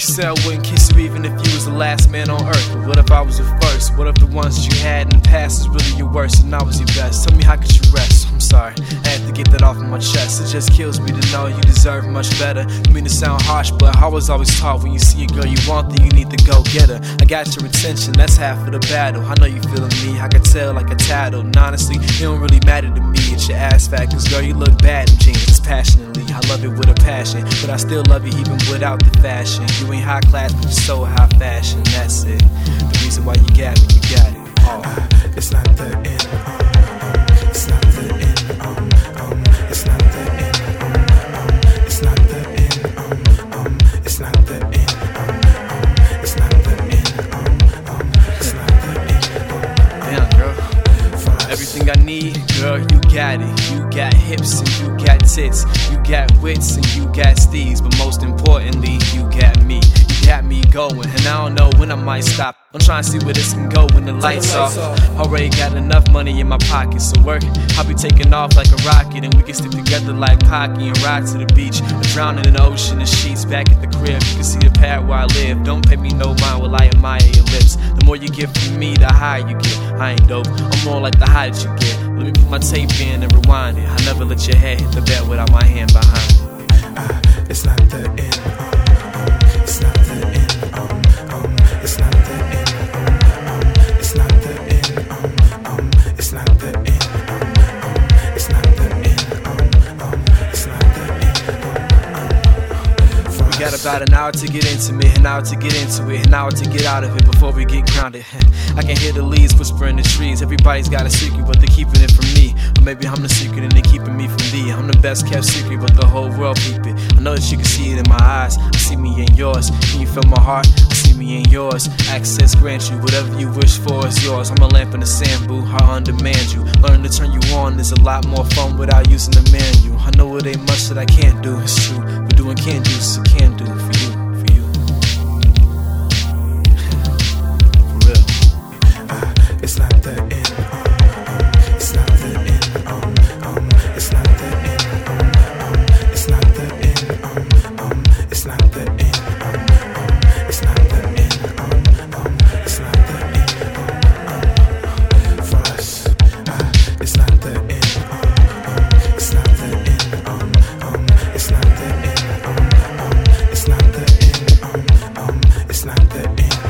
She said I wouldn't kiss you even if you was the last man on earth. But what if I was the first? What if the ones you had in the past is really your worst and I was your best? Tell me how could you rest? I'm sorry, I had to get that off of my chest. It just kills me to know you deserve much better. I mean to sound harsh, but I was always taught when you see a girl you want, then you need to go get her. I got your attention, that's half of the battle. I know you feeling me, I can tell like a tattle. And honestly, it don't really matter to me. It's your ass fat, cause girl, you look bad in jeans. Passionately, I love it with a passion, but I still love you even without the fashion. You ain't high class, but you're so high fashion. That's it. The reason why you got me, you got it. Oh. It's not the end. Um, um, it's not the end. Um, um, it's not the end. Um, um, it's not the end. Um, um, it's not the end. Um, um, it's not the end. Um, um, it's not the end. Damn, girl. Everything I need, girl, you got it. You got hips and you got tits. You got wits and you got steeds. But most importantly, you got me. Got me going. And I don't know when I might stop. I'm trying to see where this can go when the lights off. Already got enough money in my pocket. So work, I'll be taking off like a rocket. And we can stick together like Pocky and ride to the beach. Or drowning in the ocean and sheets back at the crib. You can see the pad where I live. Don't pay me no mind while I admire your lips. The more you get from me, the higher you get. I ain't dope. I'm more like the high that you get. Let me put my tape in and rewind it. I never let your head hit the bed without my hand behind it. Got about an hour to get into intimate, an hour to get into it, an hour to get out of it before we get grounded. I can hear the leaves whisper in the trees. Everybody's got a secret, but they're keeping it from me. Or maybe I'm the secret and they're keeping me from thee. I'm the best kept secret, but the whole world keep it. I know that you can see it in my eyes. I see me in yours. Can you feel my heart? I see me in yours. Access grant you whatever you wish for is yours. I'm a lamp in the sand, boo. I undemand you. Learn to turn you on is a lot more fun without using the menu. I know it ain't much that I can't do. It's true. It's not the end.